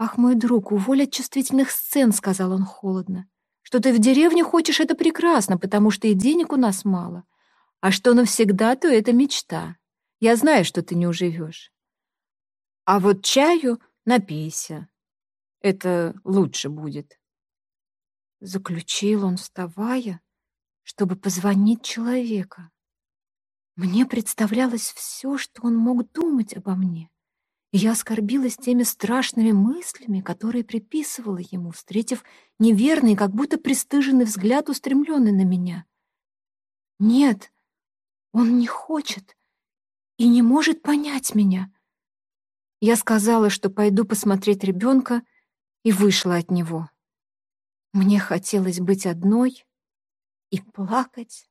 «Ах, мой друг, уволь от чувствительных сцен», — сказал он холодно. «Что ты в деревне хочешь, это прекрасно, потому что и денег у нас мало. А что навсегда, то это мечта. Я знаю, что ты не уживешь. А вот чаю напейся. Это лучше будет». Заключил он, вставая, чтобы позвонить человека. Мне представлялось все, что он мог думать обо мне. Я оскорбилась теми страшными мыслями, которые приписывала ему, встретив неверный, как будто пристыженный взгляд, устремленный на меня. Нет, он не хочет и не может понять меня. Я сказала, что пойду посмотреть ребенка, и вышла от него. Мне хотелось быть одной и плакать,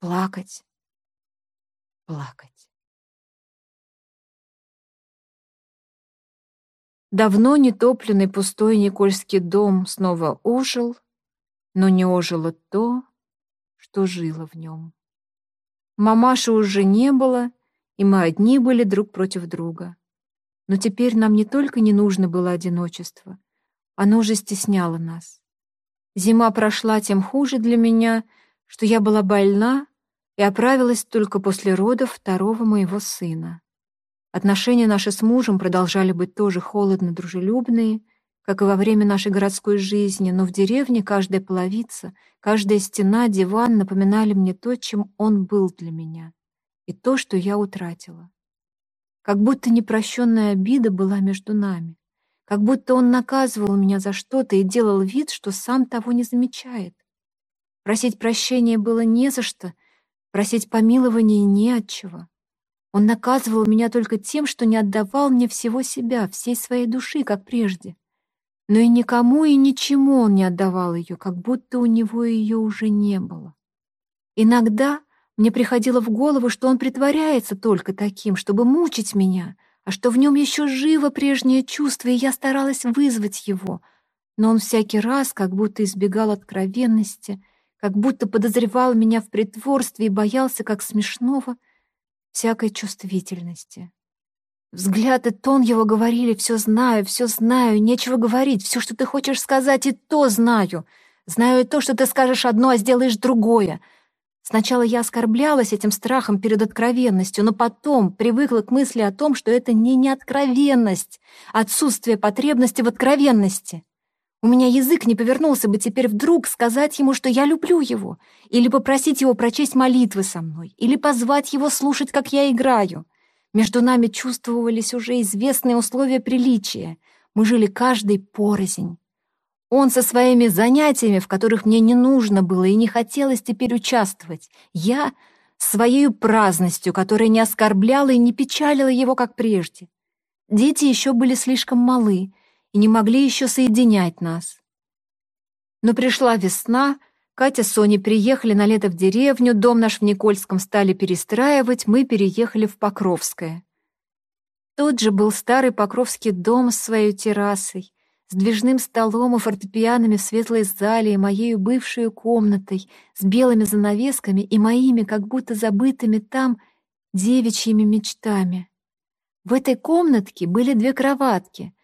плакать, плакать. Давно нетопленный пустой Никольский дом снова ожил, но не ожило то, что жило в нем. Мамаши уже не было, и мы одни были друг против друга. Но теперь нам не только не нужно было одиночество, оно уже стесняло нас. Зима прошла тем хуже для меня, что я была больна и оправилась только после родов второго моего сына. Отношения наши с мужем продолжали быть тоже холодно-дружелюбные, как и во время нашей городской жизни, но в деревне каждая половица, каждая стена, диван напоминали мне то, чем он был для меня, и то, что я утратила. Как будто непрощенная обида была между нами как будто он наказывал меня за что-то и делал вид, что сам того не замечает. Просить прощения было не за что, просить помилования не от чего. Он наказывал меня только тем, что не отдавал мне всего себя, всей своей души, как прежде. Но и никому и ничему он не отдавал ее, как будто у него ее уже не было. Иногда мне приходило в голову, что он притворяется только таким, чтобы мучить меня — а что в нем еще живо прежнее чувство, и я старалась вызвать его. Но он всякий раз как будто избегал откровенности, как будто подозревал меня в притворстве и боялся, как смешного, всякой чувствительности. Взгляд и тон его говорили «все знаю, все знаю, нечего говорить, все, что ты хочешь сказать, и то знаю. Знаю и то, что ты скажешь одно, а сделаешь другое. Сначала я оскорблялась этим страхом перед откровенностью, но потом привыкла к мысли о том, что это не неоткровенность, отсутствие потребности в откровенности. У меня язык не повернулся бы теперь вдруг сказать ему, что я люблю его, или попросить его прочесть молитвы со мной, или позвать его слушать, как я играю. Между нами чувствовались уже известные условия приличия. Мы жили каждый порознь. Он со своими занятиями, в которых мне не нужно было и не хотелось теперь участвовать. Я своей праздностью, которая не оскорбляла и не печалила его, как прежде. Дети еще были слишком малы и не могли еще соединять нас. Но пришла весна, Катя с Соней приехали на лето в деревню, дом наш в Никольском стали перестраивать, мы переехали в Покровское. Тот же был старый Покровский дом с своей террасой, с движным столом и фортепианами в светлой зале и моею бывшей комнатой, с белыми занавесками и моими, как будто забытыми там, девичьими мечтами. В этой комнатке были две кроватки.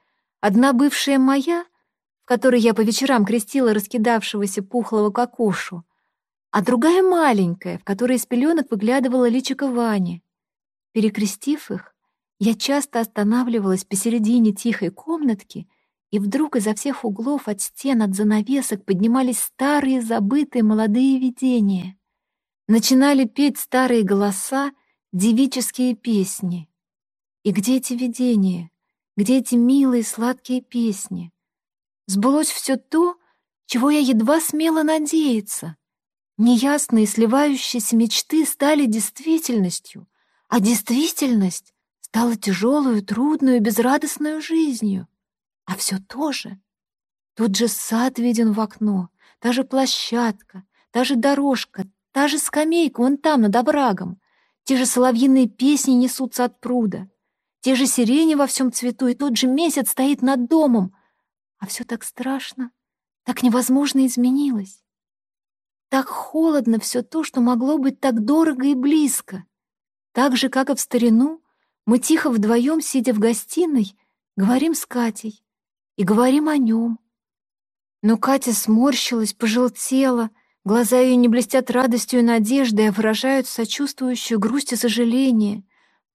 Одна бывшая моя, в которой я по вечерам крестила раскидавшегося пухлого кокошу, а другая маленькая, в которой из пеленок выглядывала личико Вани. Перекрестив их, я часто останавливалась посередине тихой комнатки — и вдруг изо всех углов от стен, от занавесок поднимались старые забытые молодые видения. Начинали петь старые голоса, девические песни. И где эти видения? Где эти милые сладкие песни? Сбылось все то, чего я едва смела надеяться. Неясные сливающиеся мечты стали действительностью, а действительность стала тяжелую, трудную, безрадостную жизнью. А все то же. Тот же сад виден в окно, та же площадка, та же дорожка, та же скамейка вон там, над оврагом. Те же соловьиные песни несутся от пруда. Те же сирени во всем цвету, и тот же месяц стоит над домом. А все так страшно, так невозможно изменилось. Так холодно все то, что могло быть так дорого и близко. Так же, как и в старину, мы тихо вдвоем, сидя в гостиной, говорим с Катей, и говорим о нем. Но Катя сморщилась, пожелтела, глаза ее не блестят радостью и надеждой, а выражают сочувствующую грусть и сожаление.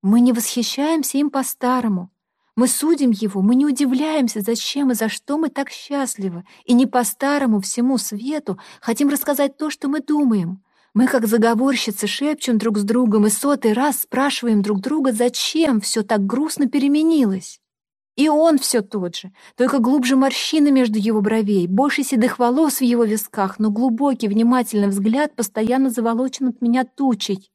Мы не восхищаемся им по-старому. Мы судим его, мы не удивляемся, зачем и за что мы так счастливы, и не по-старому всему свету хотим рассказать то, что мы думаем. Мы, как заговорщицы, шепчем друг с другом и сотый раз спрашиваем друг друга, зачем все так грустно переменилось. И он все тот же, только глубже морщины между его бровей, больше седых волос в его висках, но глубокий, внимательный взгляд постоянно заволочен от меня тучей.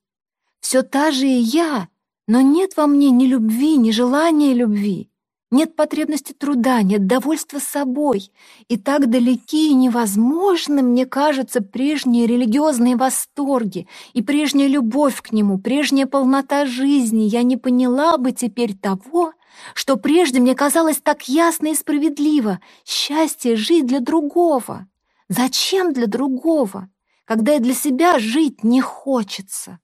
Все та же и я, но нет во мне ни любви, ни желания любви. Нет потребности труда, нет довольства собой. И так далеки и невозможны, мне кажется, прежние религиозные восторги и прежняя любовь к нему, прежняя полнота жизни. Я не поняла бы теперь того, что прежде мне казалось так ясно и справедливо. Счастье жить для другого. Зачем для другого, когда и для себя жить не хочется?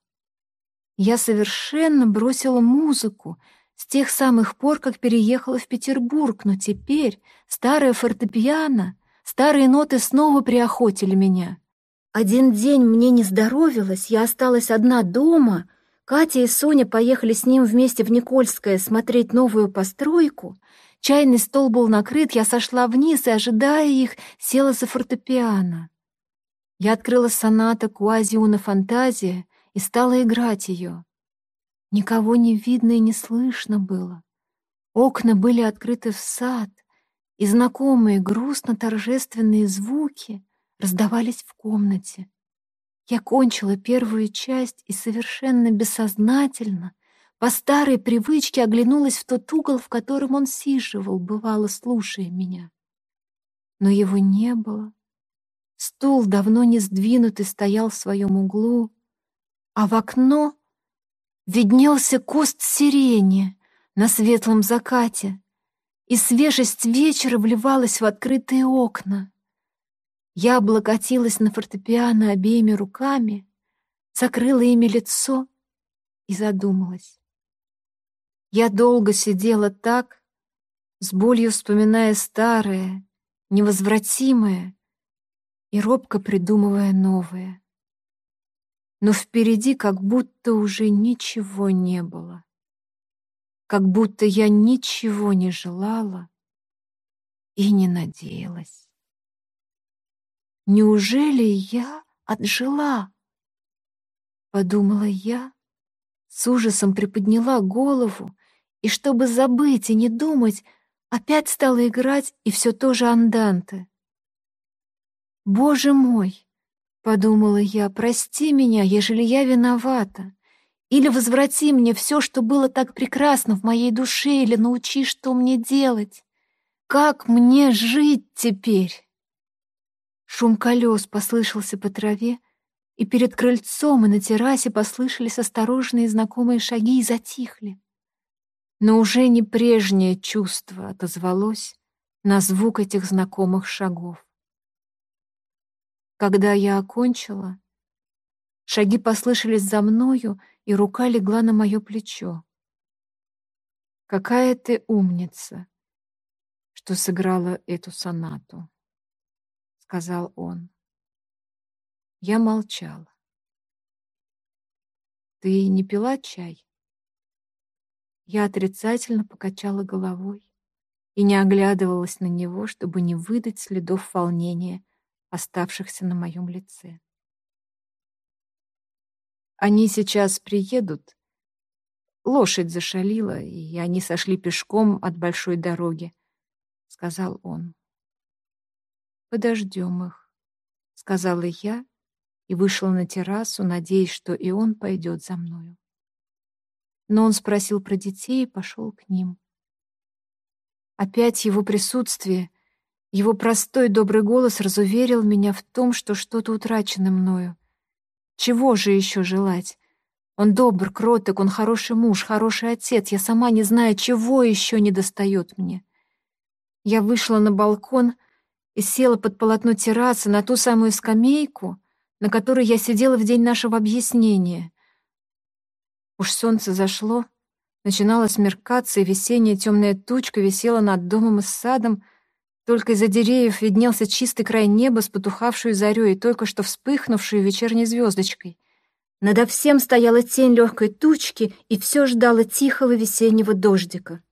Я совершенно бросила музыку с тех самых пор, как переехала в Петербург, но теперь старое фортепиано, старые ноты снова приохотили меня. Один день мне не здоровилось, я осталась одна дома, Катя и Соня поехали с ним вместе в Никольское смотреть новую постройку. Чайный стол был накрыт, я сошла вниз и, ожидая их, села за фортепиано. Я открыла соната Куазиуна «Фантазия», и стала играть ее. Никого не видно и не слышно было. Окна были открыты в сад, и знакомые грустно-торжественные звуки раздавались в комнате. Я кончила первую часть и совершенно бессознательно, по старой привычке оглянулась в тот угол, в котором он сиживал, бывало, слушая меня. Но его не было. Стул, давно не сдвинутый, стоял в своем углу, а в окно виднелся куст сирени на светлом закате, и свежесть вечера вливалась в открытые окна. Я облокотилась на фортепиано обеими руками, закрыла ими лицо и задумалась. Я долго сидела так, с болью вспоминая старое, невозвратимое и робко придумывая новое но впереди как будто уже ничего не было. Как будто я ничего не желала и не надеялась. Неужели я отжила? Подумала я, с ужасом приподняла голову, и чтобы забыть и не думать, опять стала играть и все то же анданте. Боже мой! Подумала я, прости меня, ежели я виновата. Или возврати мне все, что было так прекрасно в моей душе, или научи, что мне делать. Как мне жить теперь? Шум колес послышался по траве, и перед крыльцом и на террасе послышались осторожные знакомые шаги и затихли. Но уже не прежнее чувство отозвалось на звук этих знакомых шагов. Когда я окончила, шаги послышались за мною, и рука легла на мое плечо. «Какая ты умница, что сыграла эту сонату», — сказал он. Я молчала. «Ты не пила чай?» Я отрицательно покачала головой и не оглядывалась на него, чтобы не выдать следов волнения оставшихся на моем лице. Они сейчас приедут. Лошадь зашалила, и они сошли пешком от большой дороги, — сказал он. Подождем их, — сказала я и вышла на террасу, надеясь, что и он пойдет за мною. Но он спросил про детей и пошел к ним. Опять его присутствие его простой добрый голос разуверил меня в том, что что-то утрачено мною. Чего же еще желать? Он добр, кроток, он хороший муж, хороший отец. Я сама не знаю, чего еще не достает мне. Я вышла на балкон и села под полотно террасы на ту самую скамейку, на которой я сидела в день нашего объяснения. Уж солнце зашло, начинало смеркаться, и весенняя темная тучка висела над домом и садом, Только из-за деревьев виднелся чистый край неба с потухавшей зарей и только что вспыхнувшей вечерней звездочкой. Надо всем стояла тень легкой тучки и все ждало тихого весеннего дождика.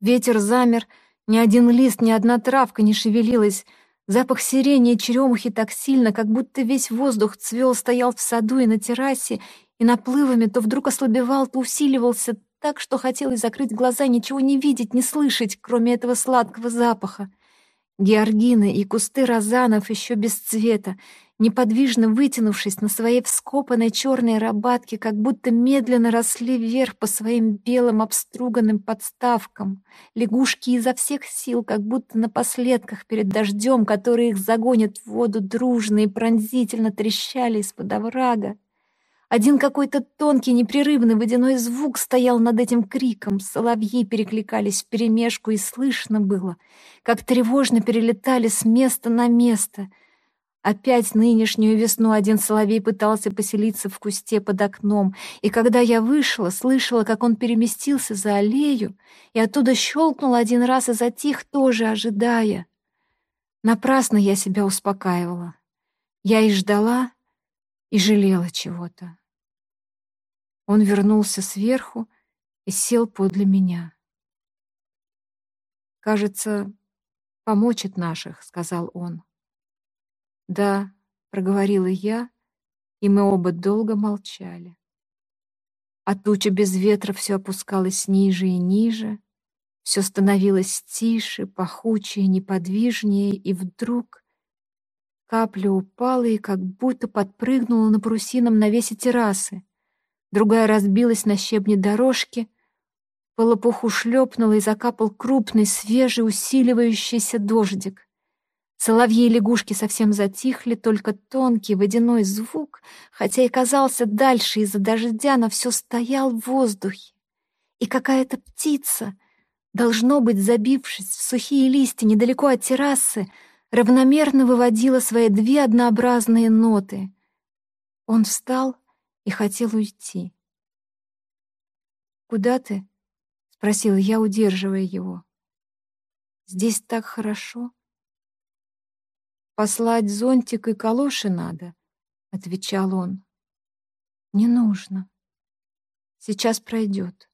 Ветер замер, ни один лист, ни одна травка не шевелилась. Запах сирени и черемухи так сильно, как будто весь воздух цвел, стоял в саду и на террасе, и наплывами то вдруг ослабевал, то усиливался так, что хотелось закрыть глаза, ничего не видеть, не слышать, кроме этого сладкого запаха. Георгины и кусты розанов еще без цвета, неподвижно вытянувшись на своей вскопанной черной рабатке, как будто медленно росли вверх по своим белым обструганным подставкам. Лягушки изо всех сил, как будто на последках перед дождем, который их загонит в воду дружно и пронзительно трещали из-под оврага. Один какой-то тонкий, непрерывный водяной звук стоял над этим криком. Соловьи перекликались вперемешку, и слышно было, как тревожно перелетали с места на место. Опять нынешнюю весну один соловей пытался поселиться в кусте под окном, и когда я вышла, слышала, как он переместился за аллею, и оттуда щелкнул один раз и затих, тоже ожидая. Напрасно я себя успокаивала. Я и ждала, и жалела чего-то. Он вернулся сверху и сел подле меня. «Кажется, помочит наших», — сказал он. «Да», — проговорила я, и мы оба долго молчали. А туча без ветра все опускалась ниже и ниже, все становилось тише, пахучее, неподвижнее, и вдруг Капля упала и как будто подпрыгнула на парусином навесе террасы. Другая разбилась на щебне дорожки. По лопуху шлепнула и закапал крупный, свежий, усиливающийся дождик. Соловьи и лягушки совсем затихли, только тонкий водяной звук, хотя и казался дальше из-за дождя, но все стоял в воздухе. И какая-то птица, должно быть, забившись в сухие листья недалеко от террасы, равномерно выводила свои две однообразные ноты. Он встал и хотел уйти. «Куда ты?» — спросила я, удерживая его. «Здесь так хорошо». «Послать зонтик и калоши надо», — отвечал он. «Не нужно. Сейчас пройдет».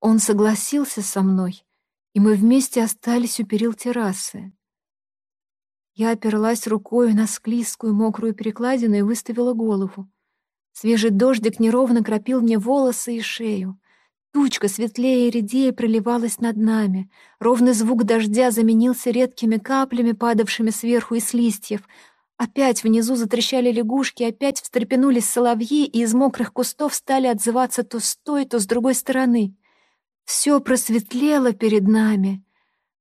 Он согласился со мной, и мы вместе остались у перил террасы. Я оперлась рукой на склизкую мокрую перекладину и выставила голову. Свежий дождик неровно кропил мне волосы и шею. Тучка светлее и редее проливалась над нами. Ровный звук дождя заменился редкими каплями, падавшими сверху из листьев. Опять внизу затрещали лягушки, опять встрепенулись соловьи, и из мокрых кустов стали отзываться то с той, то с другой стороны. Все просветлело перед нами.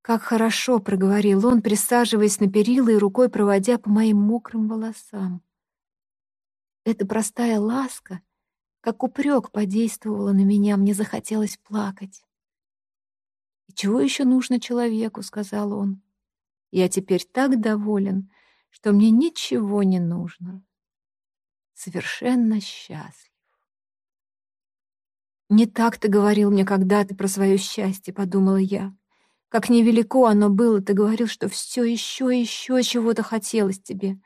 «Как хорошо!» — проговорил он, присаживаясь на перила и рукой проводя по моим мокрым волосам. Эта простая ласка, как упрек, подействовала на меня, мне захотелось плакать. «И чего еще нужно человеку?» — сказал он. «Я теперь так доволен, что мне ничего не нужно. Совершенно счастлив». «Не так ты говорил мне когда-то про свое счастье», — подумала я. Как невелико оно было, ты говорил, что все еще и еще чего-то хотелось тебе.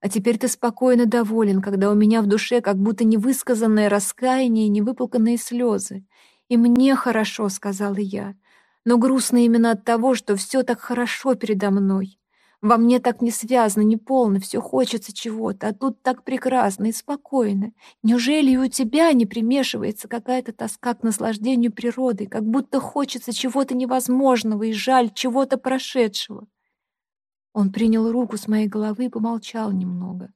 А теперь ты спокойно доволен, когда у меня в душе как будто невысказанное раскаяние и невыплаканные слезы. И мне хорошо, — сказала я, — но грустно именно от того, что все так хорошо передо мной. Во мне так не связано, не полно, все хочется чего-то, а тут так прекрасно и спокойно. Неужели и у тебя не примешивается какая-то тоска к наслаждению природой, как будто хочется чего-то невозможного и жаль чего-то прошедшего? Он принял руку с моей головы и помолчал немного.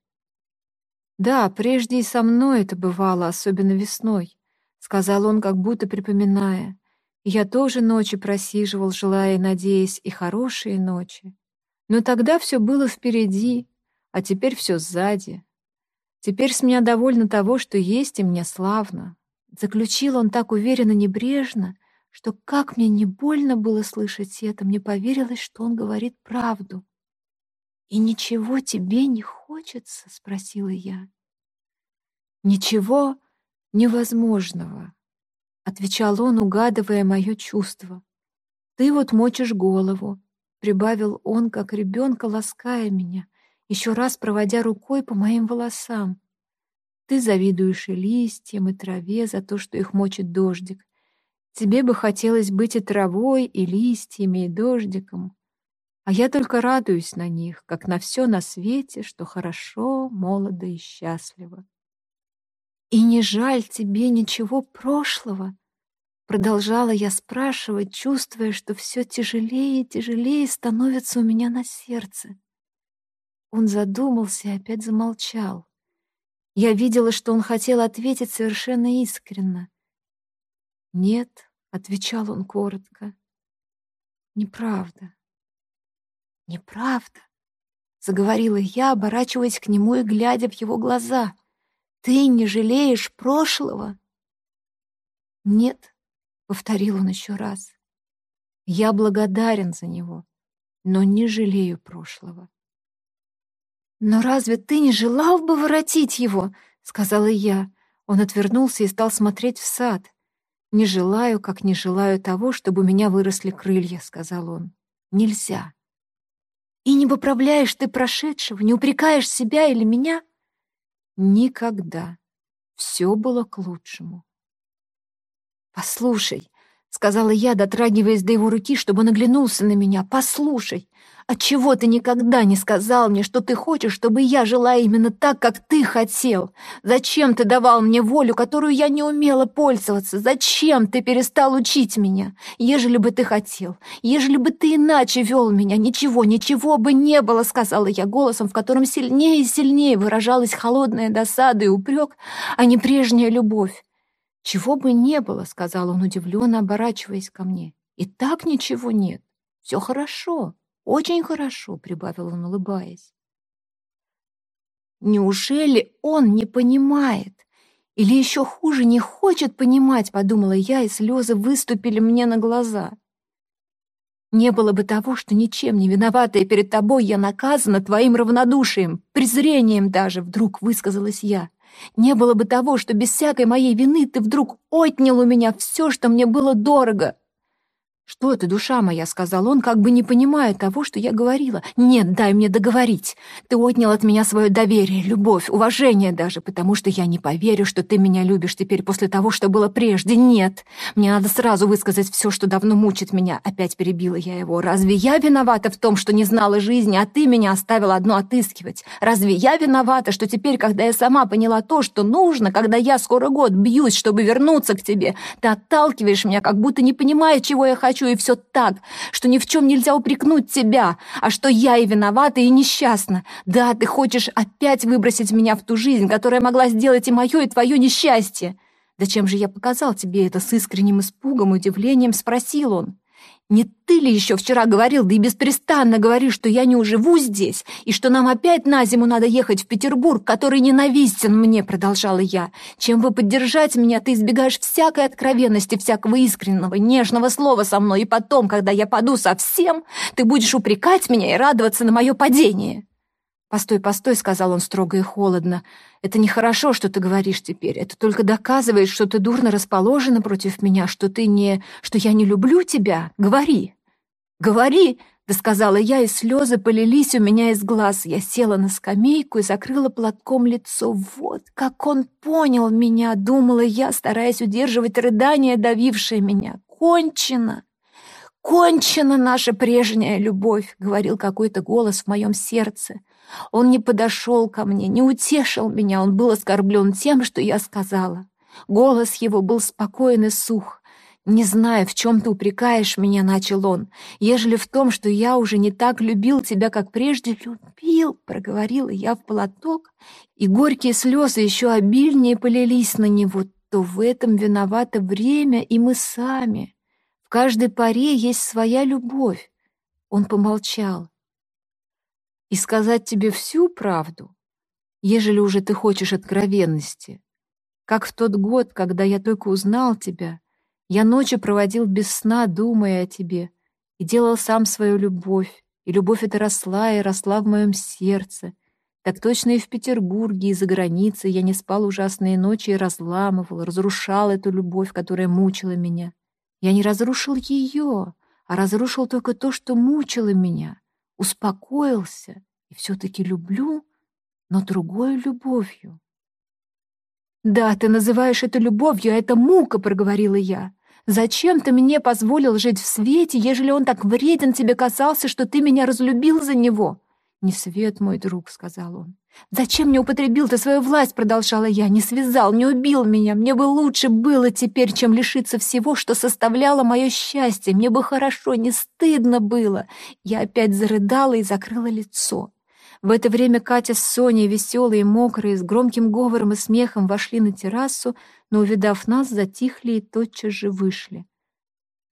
«Да, прежде и со мной это бывало, особенно весной», — сказал он, как будто припоминая. «Я тоже ночи просиживал, желая и надеясь, и хорошие ночи. Но тогда все было впереди, а теперь все сзади. Теперь с меня довольно того, что есть, и мне славно. Заключил он так уверенно, небрежно, что как мне не больно было слышать это, мне поверилось, что он говорит правду. «И ничего тебе не хочется?» — спросила я. «Ничего невозможного», — отвечал он, угадывая мое чувство. «Ты вот мочишь голову, прибавил он, как ребенка, лаская меня, еще раз проводя рукой по моим волосам. Ты завидуешь и листьям, и траве за то, что их мочит дождик. Тебе бы хотелось быть и травой, и листьями, и дождиком. А я только радуюсь на них, как на все на свете, что хорошо, молодо и счастливо. И не жаль тебе ничего прошлого? Продолжала я спрашивать, чувствуя, что все тяжелее и тяжелее становится у меня на сердце. Он задумался и опять замолчал. Я видела, что он хотел ответить совершенно искренно. «Нет», — отвечал он коротко, — «неправда». «Неправда», — заговорила я, оборачиваясь к нему и глядя в его глаза. «Ты не жалеешь прошлого?» «Нет», — повторил он еще раз. «Я благодарен за него, но не жалею прошлого». «Но разве ты не желал бы воротить его?» — сказала я. Он отвернулся и стал смотреть в сад. «Не желаю, как не желаю того, чтобы у меня выросли крылья», — сказал он. «Нельзя». «И не поправляешь ты прошедшего, не упрекаешь себя или меня?» «Никогда. Все было к лучшему». «Послушай», — сказала я, дотрагиваясь до его руки, чтобы он оглянулся на меня, «послушай, Отчего ты никогда не сказал мне, что ты хочешь, чтобы я жила именно так, как ты хотел? Зачем ты давал мне волю, которую я не умела пользоваться? Зачем ты перестал учить меня? Ежели бы ты хотел, ежели бы ты иначе вел меня, ничего, ничего бы не было, сказала я голосом, в котором сильнее и сильнее выражалась холодная досада и упрек, а не прежняя любовь. «Чего бы не было», — сказал он, удивленно оборачиваясь ко мне. «И так ничего нет. Все хорошо». «Очень хорошо», — прибавил он, улыбаясь. «Неужели он не понимает? Или еще хуже, не хочет понимать?» — подумала я, и слезы выступили мне на глаза. «Не было бы того, что ничем не виноватая перед тобой я наказана твоим равнодушием, презрением даже», — вдруг высказалась я. «Не было бы того, что без всякой моей вины ты вдруг отнял у меня все, что мне было дорого». «Что ты, душа моя?» — сказал он, как бы не понимая того, что я говорила. «Нет, дай мне договорить. Ты отнял от меня свое доверие, любовь, уважение даже, потому что я не поверю, что ты меня любишь теперь после того, что было прежде. Нет, мне надо сразу высказать все, что давно мучит меня». Опять перебила я его. «Разве я виновата в том, что не знала жизни, а ты меня оставила одну отыскивать? Разве я виновата, что теперь, когда я сама поняла то, что нужно, когда я скоро год бьюсь, чтобы вернуться к тебе, ты отталкиваешь меня, как будто не понимая, чего я хочу, хочу, и все так, что ни в чем нельзя упрекнуть тебя, а что я и виновата, и несчастна. Да, ты хочешь опять выбросить меня в ту жизнь, которая могла сделать и мое, и твое несчастье. Зачем же я показал тебе это с искренним испугом и удивлением, спросил он. Не ты ли еще вчера говорил, да и беспрестанно говоришь, что я не уживу здесь, и что нам опять на зиму надо ехать в Петербург, который ненавистен мне, продолжала я. Чем вы поддержать меня, ты избегаешь всякой откровенности, всякого искреннего, нежного слова со мной, и потом, когда я паду совсем, ты будешь упрекать меня и радоваться на мое падение. «Постой, постой», — сказал он строго и холодно. «Это нехорошо, что ты говоришь теперь. Это только доказывает, что ты дурно расположена против меня, что ты не... что я не люблю тебя. Говори». «Говори!» — да сказала я, и слезы полились у меня из глаз. Я села на скамейку и закрыла платком лицо. Вот как он понял меня, думала я, стараясь удерживать рыдание, давившее меня. Кончено! «Кончена наша прежняя любовь», — говорил какой-то голос в моем сердце. Он не подошел ко мне, не утешил меня, он был оскорблен тем, что я сказала. Голос его был спокоен и сух. «Не знаю, в чем ты упрекаешь меня», — начал он, «ежели в том, что я уже не так любил тебя, как прежде любил», — проговорила я в платок, и горькие слезы еще обильнее полились на него, то в этом виновато время и мы сами. В каждой паре есть своя любовь. Он помолчал и сказать тебе всю правду, ежели уже ты хочешь откровенности. Как в тот год, когда я только узнал тебя, я ночи проводил без сна, думая о тебе, и делал сам свою любовь, и любовь эта росла и росла в моем сердце. Так точно и в Петербурге, и за границей я не спал ужасные ночи и разламывал, разрушал эту любовь, которая мучила меня. Я не разрушил ее, а разрушил только то, что мучило меня. Успокоился и все-таки люблю, но другой любовью. «Да, ты называешь это любовью, а это мука», — проговорила я. «Зачем ты мне позволил жить в свете, ежели он так вреден тебе казался, что ты меня разлюбил за него?» «Не свет, мой друг», — сказал он. «Зачем не употребил ты свою власть?» — продолжала я. «Не связал, не убил меня. Мне бы лучше было теперь, чем лишиться всего, что составляло мое счастье. Мне бы хорошо, не стыдно было». Я опять зарыдала и закрыла лицо. В это время Катя с Соней, веселые мокрые, с громким говором и смехом вошли на террасу, но, увидав нас, затихли и тотчас же вышли.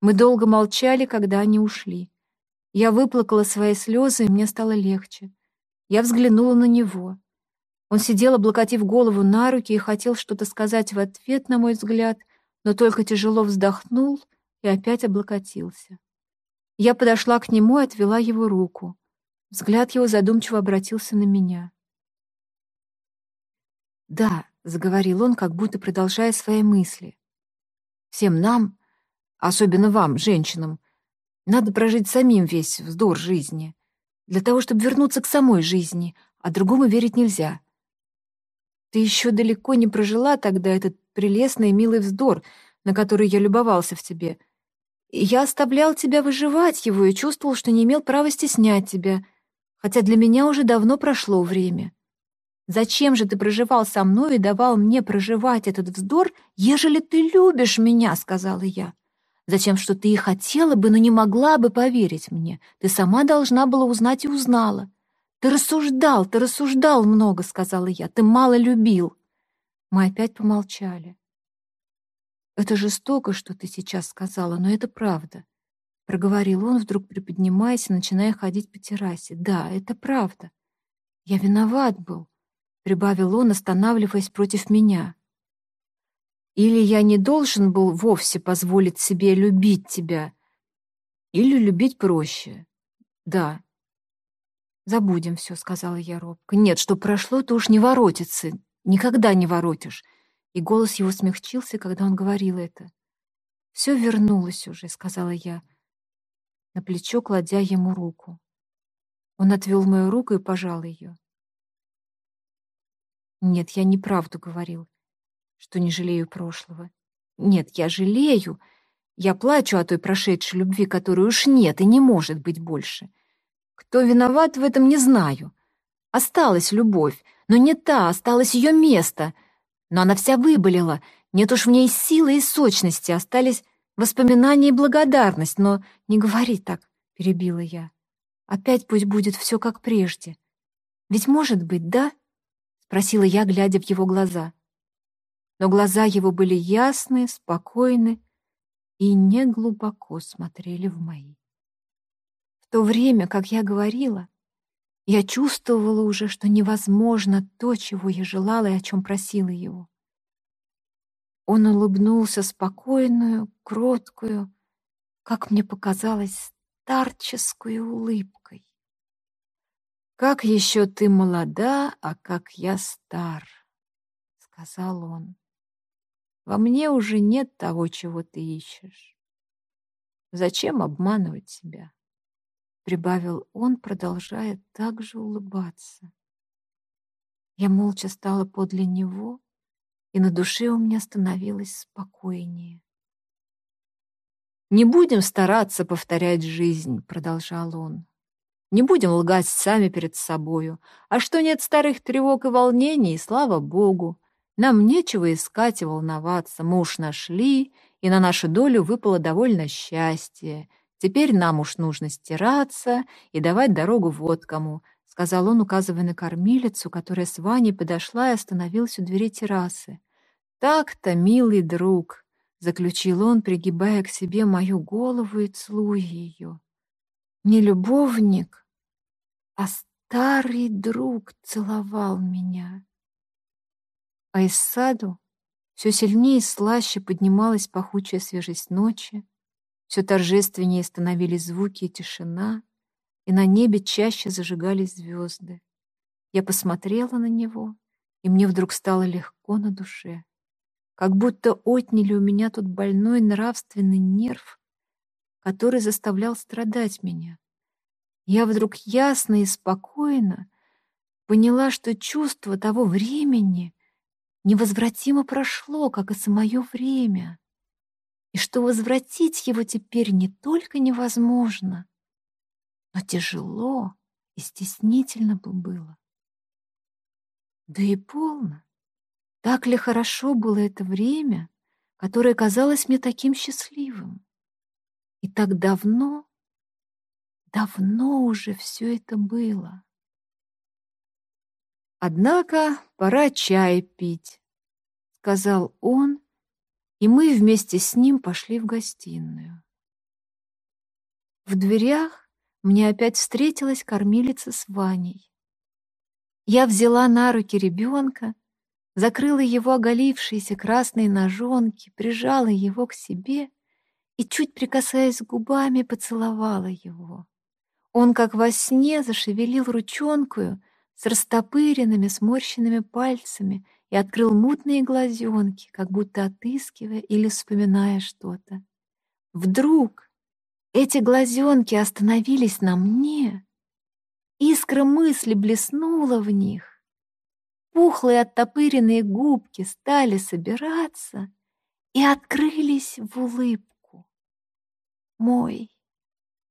Мы долго молчали, когда они ушли. Я выплакала свои слезы, и мне стало легче. Я взглянула на него. Он сидел, облокотив голову на руки, и хотел что-то сказать в ответ, на мой взгляд, но только тяжело вздохнул и опять облокотился. Я подошла к нему и отвела его руку. Взгляд его задумчиво обратился на меня. «Да», — заговорил он, как будто продолжая свои мысли. «Всем нам, особенно вам, женщинам, надо прожить самим весь вздор жизни, для того, чтобы вернуться к самой жизни, а другому верить нельзя. Ты еще далеко не прожила тогда этот прелестный и милый вздор, на который я любовался в тебе. я оставлял тебя выживать его и чувствовал, что не имел права стеснять тебя — хотя для меня уже давно прошло время. Зачем же ты проживал со мной и давал мне проживать этот вздор, ежели ты любишь меня, — сказала я. Зачем, что ты и хотела бы, но не могла бы поверить мне. Ты сама должна была узнать и узнала. Ты рассуждал, ты рассуждал много, — сказала я. Ты мало любил. Мы опять помолчали. Это жестоко, что ты сейчас сказала, но это правда. — проговорил он, вдруг приподнимаясь и начиная ходить по террасе. «Да, это правда. Я виноват был», — прибавил он, останавливаясь против меня. «Или я не должен был вовсе позволить себе любить тебя, или любить проще. Да». «Забудем все», — сказала я робко. «Нет, что прошло, то уж не воротится. Никогда не воротишь». И голос его смягчился, когда он говорил это. «Все вернулось уже», — сказала я на плечо, кладя ему руку. Он отвел мою руку и пожал ее. Нет, я неправду говорил, что не жалею прошлого. Нет, я жалею. Я плачу о той прошедшей любви, которой уж нет и не может быть больше. Кто виноват в этом, не знаю. Осталась любовь, но не та, осталось ее место. Но она вся выболела, нет уж в ней силы и сочности, остались Воспоминания и благодарность, но не говори так, — перебила я. Опять пусть будет все как прежде. Ведь может быть, да? — спросила я, глядя в его глаза. Но глаза его были ясные, спокойны и не глубоко смотрели в мои. В то время, как я говорила, я чувствовала уже, что невозможно то, чего я желала и о чем просила его. Он улыбнулся спокойную, кроткую, как мне показалось, старческую улыбкой. «Как еще ты молода, а как я стар», — сказал он. «Во мне уже нет того, чего ты ищешь. Зачем обманывать себя?» — прибавил он, продолжая также улыбаться. Я молча стала подле него, и на душе у меня становилось спокойнее. «Не будем стараться повторять жизнь», — продолжал он. «Не будем лгать сами перед собою. А что нет старых тревог и волнений, слава Богу. Нам нечего искать и волноваться. Мы уж нашли, и на нашу долю выпало довольно счастье. Теперь нам уж нужно стираться и давать дорогу вот кому, — сказал он, указывая на кормилицу, которая с Ваней подошла и остановилась у двери террасы. «Так-то, милый друг», — заключил он, пригибая к себе мою голову и целуя ее. «Не любовник, а старый друг целовал меня». А из саду все сильнее и слаще поднималась пахучая свежесть ночи, все торжественнее становились звуки и тишина, и на небе чаще зажигались звезды. Я посмотрела на него, и мне вдруг стало легко на душе как будто отняли у меня тут больной нравственный нерв, который заставлял страдать меня. Я вдруг ясно и спокойно поняла, что чувство того времени невозвратимо прошло, как и самое время, и что возвратить его теперь не только невозможно, но тяжело и стеснительно бы было. Да и полно. Так ли хорошо было это время, которое казалось мне таким счастливым? И так давно, давно уже все это было. Однако пора чай пить, — сказал он, и мы вместе с ним пошли в гостиную. В дверях мне опять встретилась кормилица с Ваней. Я взяла на руки ребенка, закрыла его оголившиеся красные ножонки, прижала его к себе и, чуть прикасаясь губами, поцеловала его. Он, как во сне, зашевелил ручонкою с растопыренными, сморщенными пальцами и открыл мутные глазенки, как будто отыскивая или вспоминая что-то. Вдруг эти глазенки остановились на мне, Искра мысли блеснула в них. Пухлые оттопыренные губки стали собираться и открылись в улыбку. Мой,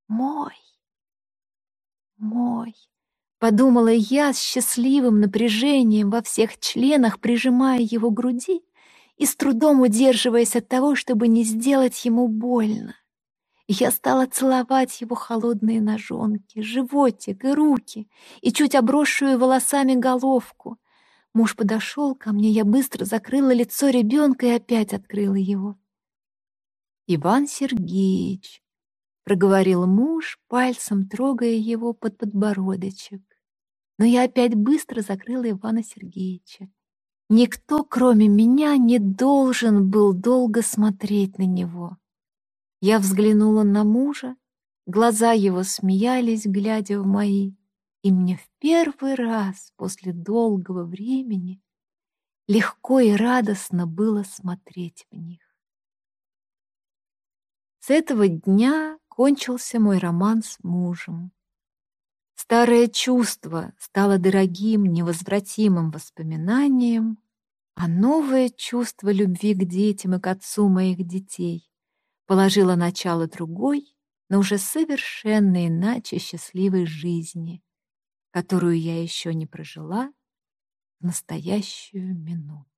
мой, мой, подумала я с счастливым напряжением во всех членах, прижимая его груди и с трудом удерживаясь от того, чтобы не сделать ему больно. Я стала целовать его холодные ножонки, животик и руки, и чуть обросшую волосами головку. Муж подошел ко мне, я быстро закрыла лицо ребенка и опять открыла его. «Иван Сергеевич», — проговорил муж, пальцем трогая его под подбородочек. Но я опять быстро закрыла Ивана Сергеевича. Никто, кроме меня, не должен был долго смотреть на него. Я взглянула на мужа, глаза его смеялись, глядя в мои, и мне в первый раз после долгого времени легко и радостно было смотреть в них. С этого дня кончился мой роман с мужем. Старое чувство стало дорогим, невозвратимым воспоминанием, а новое чувство любви к детям и к отцу моих детей положила начало другой, но уже совершенно иначе счастливой жизни, которую я еще не прожила в настоящую минуту.